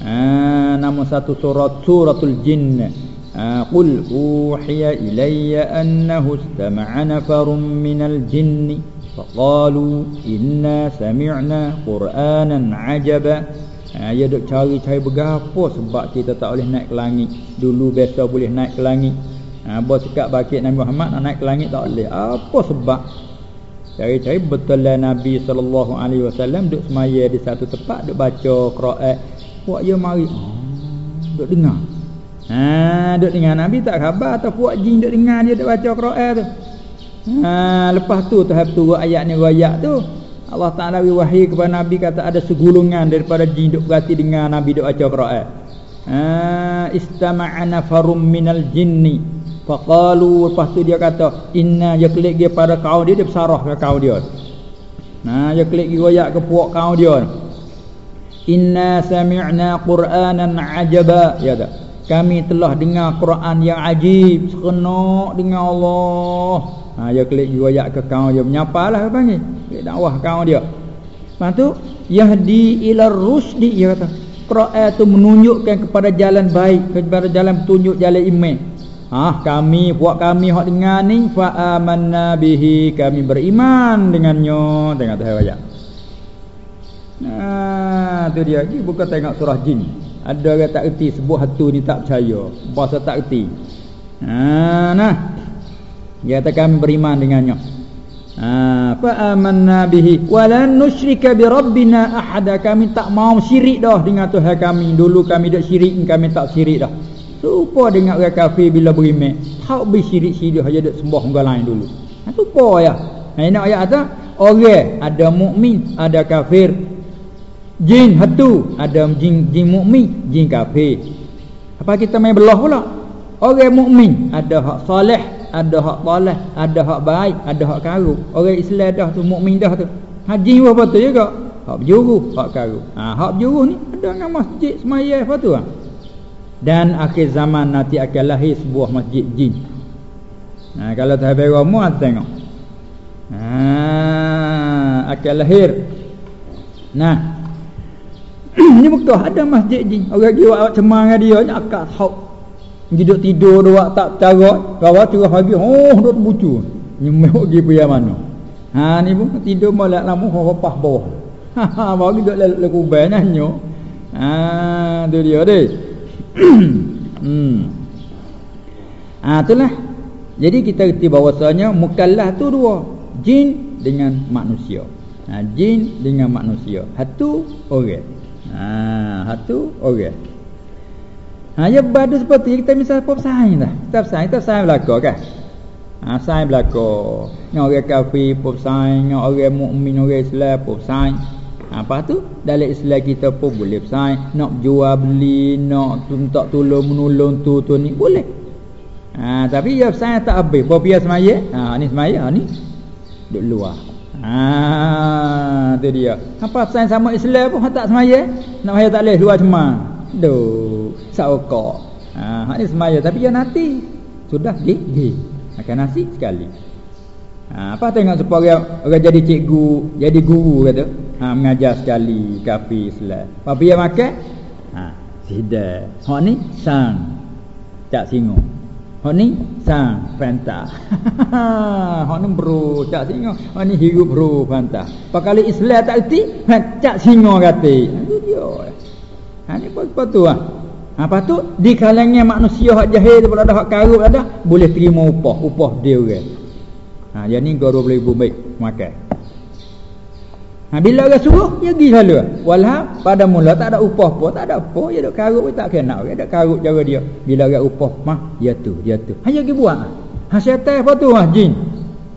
Ha nama satu surah suratul jin. Ha qul uhiya ilayya annahu istama'a nafarun minal jinni faqalu inna sami'na qur'anan 'ajaba. Ha ya duk cari-cari bergapo sebab kita tak boleh naik ke langit. Dulu biasa boleh naik ke langit. Ha bos cakap bakit Nabi Muhammad nak naik ke langit tak boleh. Apa sebab? Cari-cari betul lah Nabi sallallahu alaihi wasallam duduk semaya di satu tempat duduk baca Quran. Puak dia mari. Oh, duduk dengar. Ha, duduk dengar Nabi tak khabar atau puak jin duduk dengar dia duduk baca Quran tu. Ha, lepas tu tahap turun ayat ni ayat tu. Allah Taala wahyi kepada Nabi kata ada segulungan daripada jin duduk berhati dengar Nabi duduk baca Quran. Ha, istama'ana farum minal jinni Faqalu lepas tu dia kata inna ya klik dia pada kau dia dia bersarah ke kau dia. Nah ya klik dia royak ke puak kau dia. Inna sami'na Qur'anan ajaba ya dah. Kami telah dengar Quran yang ajib seronok dengan Allah. Ha ya klik dia royak ke kau dia menyapalah panggil. dia dakwah kaum dia lepas tu yahdi ila rusdi dia kata Quran tu menunjukkan kepada jalan baik kepada jalan petunjuk jalan iman Ah kami buat kami hak dengar ni fa amanna bihi kami beriman dengannya tengok tu ayat. Nah, tu dia lagi bukan tengok surah jin. Ada orang tak erti sebuah hatu ni tak percaya, bahasa tak erti. Ha nah. Dia kata kami beriman dengannya. Ha fa amanna bihi wa lan nusyrika bi rabbina ahada kami tak mau syirik dah dengan Tuhan kami. Dulu kami dak syirik kami tak syirik dah. Supa dengan orang kafir bila beriman. Tak bersyirik-syirik aja dak sembah orang lain dulu. Ha supa ya. Ha ini ayat ada orang ada mukmin, ada kafir. Jin hatu, ada jin jin mukmin, jin kafir. Apa kita main belah pula? Orang mukmin ada hak soleh, ada hak soleh, ada hak baik, ada hak karuk. Orang Islam dah tu mukmin dah tu. Haji apa tu juga? Hak berjuru, hak karuk. Ha hak berjuru ni ada dengan masjid semaya apa tu? Ha? Dan akhir zaman nanti akan lahir sebuah masjid jin. Ha, kalau tak habis romo tengok. Ha, akan lahir. Nah. ni betul ada masjid jin. Orang dia awak cemang dia ni akak hok. Duduk tidur dua tak carot, kawa terus pagi oh duduk bucu. Nyemuk pergi punya mana. Ha ni pun tidur malam lama hopah bawah. Ha ha bagi duduk le kubai nyanyo. Ha tu dia deh. Hmm. Ah itulah. Jadi kita reti bahawasanya mukallaf tu dua, jin dengan manusia. Ha, jin dengan manusia. Satu orang. Ha, satu orang. Ha, ya badu seperti kita misal pop sain dah. Kita sain, kita sain belaka kan. Ha, sain belaka. Yang orang kafir pop sain, yang orang mukmin orang Islam pop sain. Lepas tu dalam Islam kita pun boleh bersaing nak jual beli nak minta tolong menolong tu tu ni boleh. Ha, tapi ya bersaing tak habis. Apa dia semaya? Ha ni semaya ni duk luar. Ha tu dia. Apa bersaing sama Islam pun tak semaya? Nak saya tak boleh luar cuma. Duh, saokok. Ha, ha ni semaya tapi ya nanti sudah di di akan nasi sekali. Ha, apa tengok supaya orang jadi cikgu, jadi guru kata ha, mengajar sekali kafir Islam. Apa dia makan? Ha, sida. Hak ni sang cak singo. Hak ni sang fanta. Hak ni bro cak singo. Hak ni hiru bro fanta. Apa kali Islam tak erti? Cak singo kata. Itu dia. Ha ni apa tu ah? Apa tu di kalangan manusia hak jahil tu ada hak karut ada boleh terima upah, upah dia orang. Ha jadi boleh baik makan. Ha, bila orang suruh, dia pergi selalu. Walau pada mula tak ada upah pun, tak ada apa. Dia duk karut pun tak kena. Dia duk karut cara dia. Bila orang upah, mah, dia tu, dia tu. Hanya pergi buat. Ha, syaitan apa tu, mah, jin.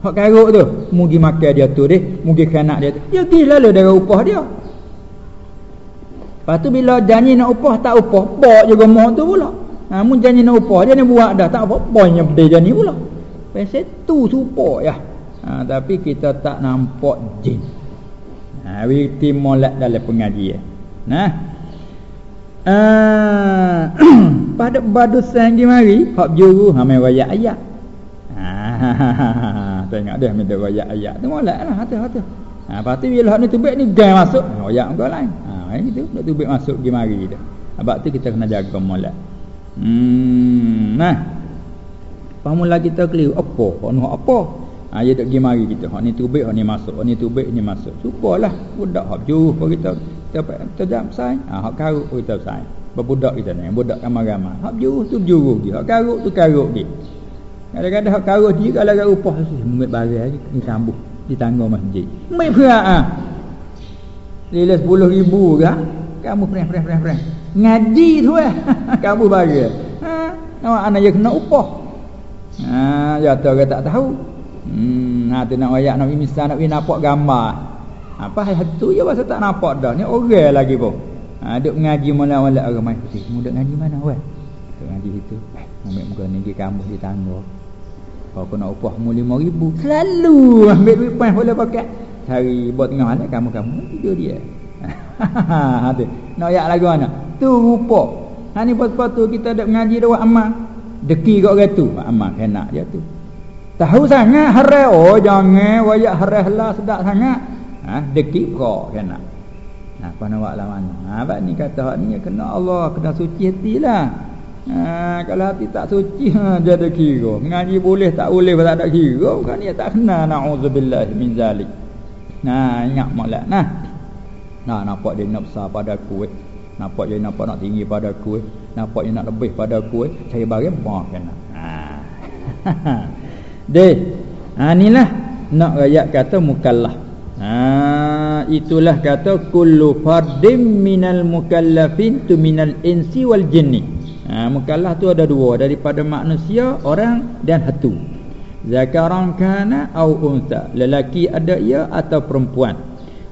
Hak karut tu. Mugi makan dia tu deh. Mugi kanak dia tu. Dia pergi selalu dari upah dia. Lepas tu bila janji nak upah, tak upah. Bok juga mohon tu pula. Ha, mu janji nak upah, dia ni buat dah. Tak apa, poinnya berdaya janji pula. Pasal tu supaya ya. Ha, tapi kita tak nampak jin. Ha witi molek dalam pengajian. Nah. Ah pada badu sanggi mari hak juru ha mai wayak ayat. Ha tengok dia minta wayak ayat. Tu molek lah hati hati. Ha lepas tu bila hak ni tubik ni gang masuk wayak kau lain. Ha itu nak tubik masuk pergi mari dia. Sebab tu kita kena jaga molek. Hmm nah. Pamula kita keliru apa? Hak apa? Ha, dia tak pergi mari kita. Hak ni tubik, hak ni masuk. Hak ni tubik, ni masuk. Supalah budak hak juruh pun kita kita terjam sai. Ha, hak karuk pun kita sai. Berbudak kita ni, budak ramai-ramai. Hak juruh tu juruh dia. Hak karuk tu karuk dia. Kadang-kadang hak karuk dia kalau agak upah Mungkin barang lagi ni sambung di tangga masjid. Mai perak ah. Lila 10 ribu ke? Kamu preh preh preh preh. Ngaji tu eh. Kamu bagi. Ha, nama anak dia kena upah. Ha, jatuh ke tak tahu. Hmm, ha tu nak wayak nak misal nak nampak gambar. Apa hal tu ya pasal tak nampak dah. Ni orang lagi pun. Ha duk ngaji mula-mula orang mai putih. Mu duk ngaji mana weh? Duk ngaji situ. Eh, ambil muka ni di kampus di tangga. Kau kena upah mu 5000. Selalu ambil duit pas boleh pakai. Cari buat tengah mana kamu-kamu tidur dia. ha tu. Nak wayak lagu mana? Tu rupa. Ha ni pas-pas tu kita duk ngaji dah amal. Deki kat orang tu. Amal kena dia tu. Tahu sangat haram. Oh jangan wayak haram lah sedap sangat. Ha dekik kau kena. Ha apa nak buat mana? Ha bab ni kata hak ni kena Allah kena suci hatilah. Ha kalau hati tak suci ha jadi kira. Mengaji boleh tak boleh tak ada kira. Kan dia tak kena naudzubillah min zalik. Nah ingat molek nah. Nah nampak dia nak besar pada aku eh. Nampak dia nampak nak tinggi pada aku eh. Nampak dia nak lebih pada aku eh. Saya bagi bah kena. Ha. Deh. Ha inilah nak rakyat kata mukallaf. Ha itulah kata kullu fardim minal mukallafin tu minal insi wal jinni. Ha, mukallaf tu ada dua daripada manusia, orang dan hatu. Zakaran kana au unta. Lelaki ada ia atau perempuan.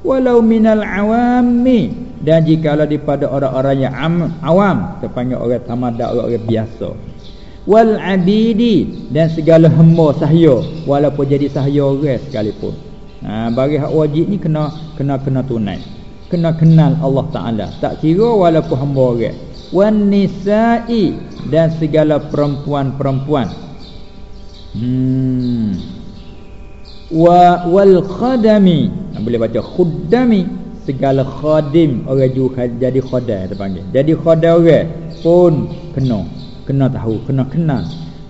Walau minal awami dan jika daripada orang-orang yang am, awam, terpanggil orang tamada, orang, orang biasa. Wal abidi. Dan segala hamba sahaya. Walaupun jadi sahaya orang sekalipun. Ha, bagi hak wajib ni kena kena kena tunai. Kena kenal Allah Taala. Tak kira walaupun hamba orang. Wan nisa'i. Dan segala perempuan-perempuan. Hmm. Wa wal khadami. Boleh baca khuddami. Segala khadim. Orang jadi khadam terpanggil jadi khadam orang pun kena kena tahu kena kenal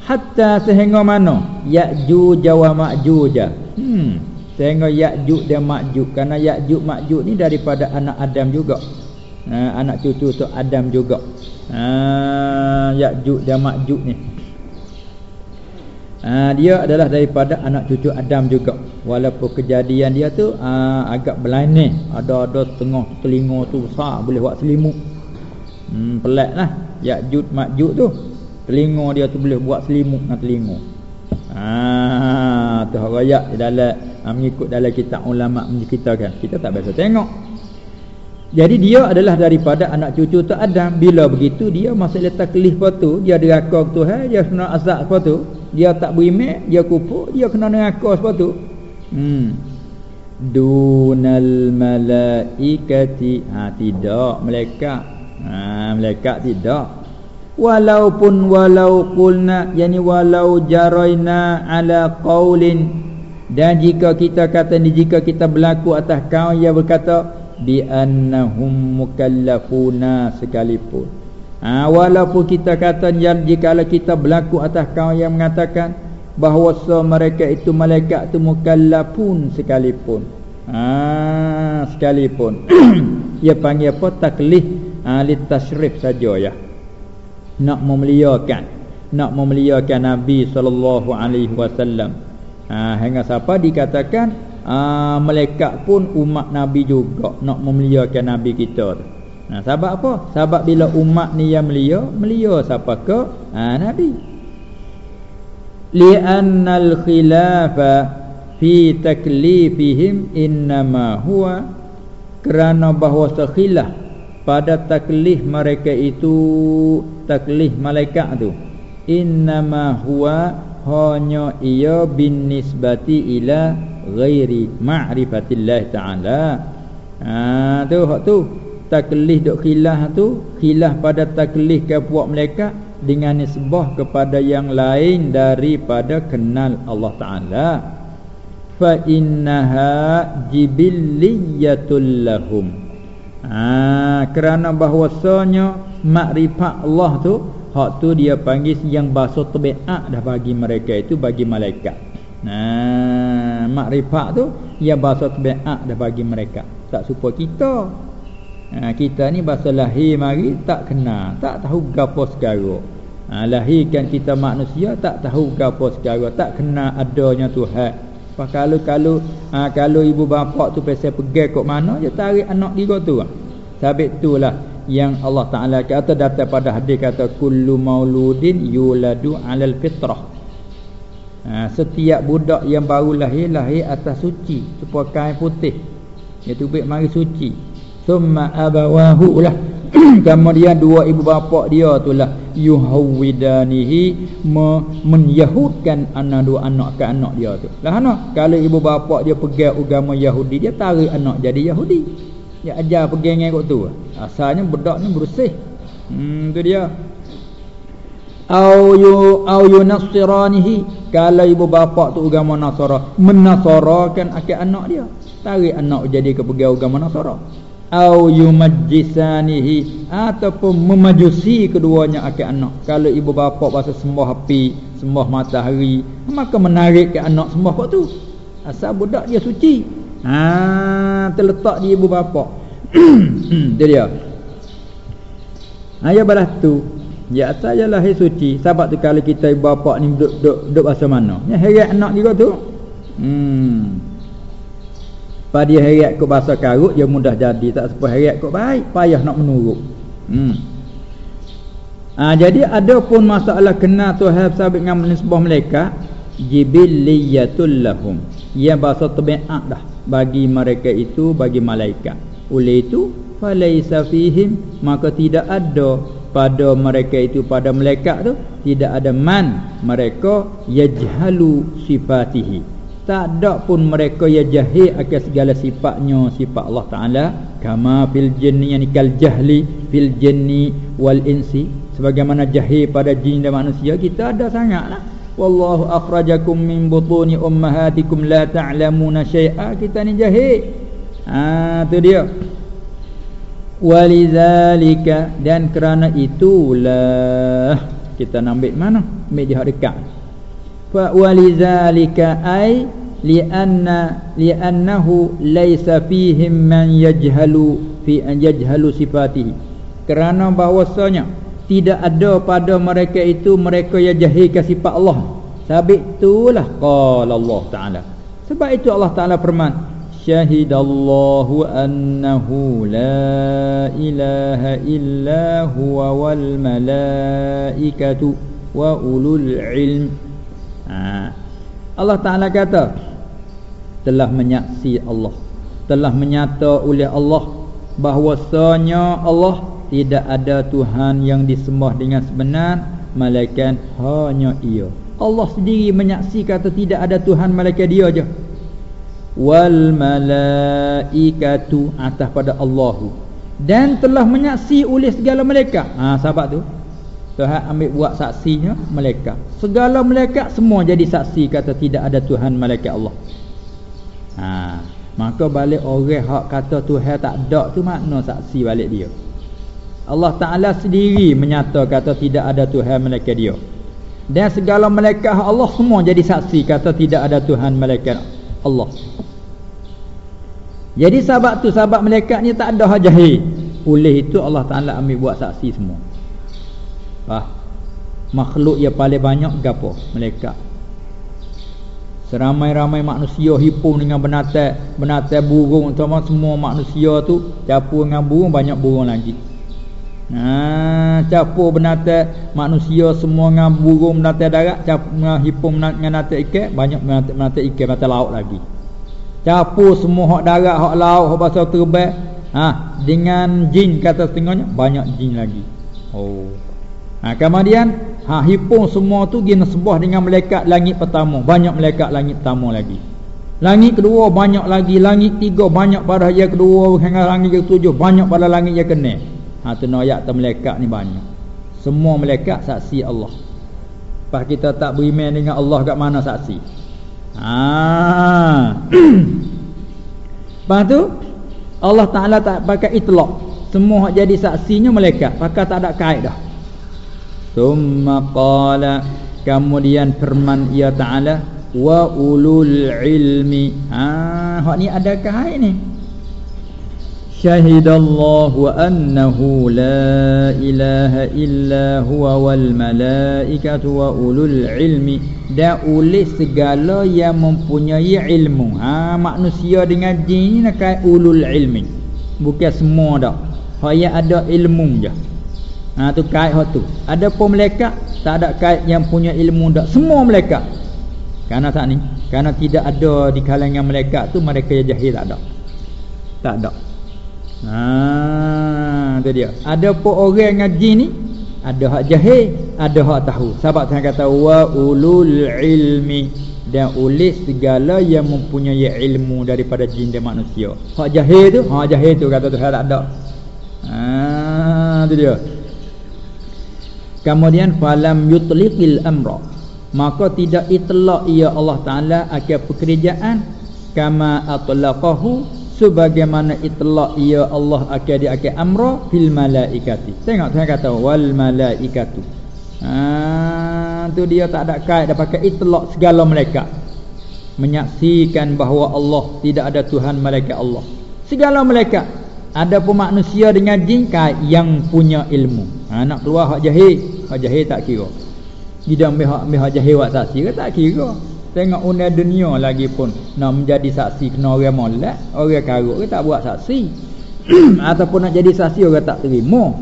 hatta sehingga mana ya'juj wa ma'juj hmm sehingga ya'juj dan ma'juj kerana ya'juj ma'juj ni daripada anak Adam juga ha, anak cucu tu Adam juga. Ha Ya'juj dan Ma'juj ni. Ha, dia adalah daripada anak cucu Adam juga. Walaupun kejadian dia tu ha, agak berlain Ada-ada tengah telinga tu besar boleh buat selimut. Hmm peliklah Ya'juj Ma'juj tu. Telinga dia tu boleh buat selimut dengan telinga. Ha tu rakyat dalam ha, mengikut dalam kitab ulama menceritakan. Kita tak biasa tengok. Jadi dia adalah daripada anak cucu tu Adam. Bila begitu dia masa letak kelih tu, dia neraka ke Tuhan, dia kena azab apa tu. Dia tak berimek, dia kupuk, dia kena neraka apa tu. Hmm. Dunal malaikati. Ha tidak, malaikat. Ha malaikat tidak. Walaupun walau qulna yani walau jaraina ala qaulin. Dan jika kita kata ni jika kita berlaku atas kaum yang berkata bi annahum mukallafuna sekalipun. Ha, walaupun kita kata yang jika kita berlaku atas kaum yang mengatakan bahawa mereka itu malaikat itu mukallafun sekalipun. Ha, sekalipun. Ia panggil apa? Taklif. Ha, li tashrif saja ya nak memuliakan nak memuliakan Nabi sallallahu alaihi wasallam ha hingga siapa dikatakan Aa, ah, malaikat pun umat Nabi juga nak memuliakan Nabi kita tu. Nah, sebab apa? Sebab bila umat ni yang melia, melia siapa ke? Ha, Nabi. Li'annal khilafa fi taklifihim innama huwa kerana bahawa sekhilaf pada taklif mereka itu taklif malaikat tu innama huwa hanya ia bin nisbati ila ghairi ma'rifatillah ta'ala. Ha tu hak tu. Taklih dok khilaf tu khilaf pada taklih ke puak mereka dengan nisbah kepada yang lain daripada kenal Allah taala. Fa innaha jibilliyatul lahum ha kerana bahwasanya makrifat Allah tu hak tu dia panggil yang bahasa tabiat dah bagi mereka itu bagi malaikat Nah, makrifat tu ia bahasa tabiat dah bagi mereka. Tak serupa kita. Ha, kita ni bahasa lahir mari tak kenal, tak tahu gapo segala. Ha, lahirkan kita manusia tak tahu gapo segala, tak kenal adanya Tuhan. Apa? Kalau kalau ha, kalau ibu bapa tu pasal pergi kok mana dia tarik anak dia tu. Sabit itulah yang Allah Taala kata datang pada hadis kata kullu mauludin yuladu alal fitrah. Ha, Setiap budak yang baru lahir Lahir atas suci Supaya kain putih. Iaitu baik mari suci. Summa abawahu lah. Kemudian dua ibu bapa dia tu lah Yuhawidanihi Menyahudkan anak dua anak ke anak dia tu. Lah anak Kalau ibu bapa dia pegang agama Yahudi Dia tarik anak jadi Yahudi. Dia ajar pegang kot tu. Asalnya budak ni bersih. Hmm tu dia. Au yu au yunassiranihi kalau ibu bapa tu agama nasara menasarakan akak anak dia. Tarik anak jadi ke agama nasara au yumajjisanihi ataupun memajusi keduanya akak anak. Kalau ibu bapa pasal sembah api sembah matahari maka menarik ke anak sembah kok tu. Asal budak dia suci. Ha terletak di ibu bapa. Dia dia. Ayat balas tu Ya atas ialah lahir suci Sebab tu kalau kita ibu bapa ni duduk, duduk, duduk bahasa mana? Ya heret anak juga tu. Hmm Pada heret ke bahasa karut Dia mudah jadi Tak sepuluh heret ke baik Payah nak menurut. Hmm. Ha, Jadi ada pun masalah Kena Tuhan sabit dengan menisbah mereka Jibiliyatul lahum. Yang bahasa terbiak dah Bagi mereka itu Bagi malaikat. Oleh itu Falaisa fihim Maka tidak ada pada mereka itu pada malaikat tu tidak ada man mereka yajhalu sifatihi tak ada pun mereka ya jahil akan segala sifatnya sifat Allah Taala. Kama fil jinni yani kal jahli fil jinni wal insi. Sebagaimana jahil pada jin dan manusia kita ada sangatlah wallahu akhrajakum min butuni ummahatikum la ta'lamuna syai'a. Kita ni jahil. Ah tu dia. Walizalika dan kerana itulah kita nak ambil mana? Ambil dekat fa walizalika ay lianna liannahu laysa fihim man yajhalu fi an yajhalu sifatihi. Kerana bahwasanya tidak ada pada mereka itu mereka yang jahil sifat Allah. Sabit itulah qala Allah taala. Sebab itu Allah taala firman syahidallahu annahu la ilaha illa huwa wal malaikatu wa ulul ilm. Ha. Allah Ta'ala kata Telah menyaksi Allah. Telah menyata oleh Allah Bahawasanya Allah Tidak ada Tuhan yang disembah dengan sebenar Malaikan hanya ia. Allah sendiri menyaksi kata tidak ada Tuhan Malaikan dia je. Wal malaikatu atas pada Allahu. Dan telah menyaksi oleh segala malaikat Ah ha, sahabat tu. Tuhan ambil buat saksinya malaikat. Segala malaikat semua jadi saksi kata tidak ada Tuhan malaikat Allah. Ha maka balik orang hak kata Tuhan tak ada tu makna saksi balik dia. Allah Taala sendiri menyata kata tidak ada Tuhan malaikat dia. Dan segala malaikat Allah semua jadi saksi kata tidak ada Tuhan malaikat Allah. Jadi sahabat tu sahabat malaikat ni tak ada hajahir. Oleh itu Allah Taala ambil buat saksi semua. Fah. Makhluk yang paling banyak gapo? Malaikat. Seramai-ramai manusia hipung dengan benatai, benatai burung sama semua manusia tu campur dengan burung banyak burung lagi. Ha, campur benatai manusia semua dengan burung benatai darat, campur dengan hipung dengan benatai ikan, banyak benatai benatai ikan benatai laut lagi. Campur semua hak darat, hak laut, hak bahasa terbang. Ha, dengan jin kata setengahnya banyak jin lagi. Oh. Ha, kemudian ha hipung semua tu gina sebuah dengan malaikat langit pertama, banyak malaikat langit pertama lagi. Langit kedua banyak lagi, langit tiga banyak pada yang kedua hingga langit yang tujuh banyak pada langit yang kena. Ha tu ayat tu malaikat ni banyak. Semua malaikat saksi Allah. Pas kita tak beriman dengan Allah kat mana saksi? Ah. Lepas tu Allah Taala tak pakai itlaq. Semua jadi saksinya malaikat, pakai tak ada kait dah. Thumma qala Kemudian firman ia ta'ala Wa ulul ilmi. Haa ni ada ayat ni? Syahidallahu annahu la ilaha illa huwa wal malaikatu wa ulul ilmi. Dan oleh segala yang mempunyai ilmu. Ha manusia dengan jin ni nak ulul ilmi. Bukan semua dah. Hanya ada ilmu je ha, tu kait hak tu ada pun malaikat tak ada kait yang punya ilmu dah semua malaikat kerana tak ni kerana tidak ada di kalangan malaikat tu mereka yang jahil tak ada tak ada Ha, tu dia. Ada pun orang ngaji ni ada hak jahil, ada hak tahu. Sebab Tuhan kata wa ulul ilmi dan oleh segala yang mempunyai ilmu daripada jin dan manusia. Hak jahil tu, hak jahil tu kata Tuhan tak ada. Ha, tu dia. Kemudian falam yutliqil amra. Maka tidak itlaq ia Allah taala akan pekerjaan. Kama atlaqahu sebagaimana itlaq ia Allah akan dia akan amra fil malaikati. Tengok Tuhan kata wal malaikatu. Ha tu dia tak ada kait dah pakai itlaq segala malaikat. Menyaksikan bahawa Allah tidak ada Tuhan malaikat Allah. Segala malaikat. Ada pun manusia dengan jin yang punya ilmu. Ha, nak keluar hak jahil jahil tak kira tidak mihak mihak jahil buat saksi ke tak kira tengok unia dunia lagi pun nak menjadi saksi kena orang molek orang karuk ke tak buat saksi ataupun nak jadi saksi orang tak terima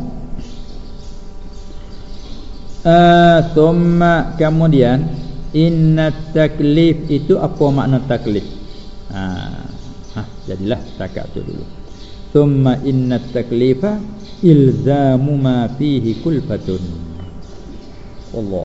uh, summa kemudian Inna taklif itu apa makna taklif? Ha, ha jadilah takat tu dulu. Thumma inna taklifa ilzamu ma fihi kulfatun. Allah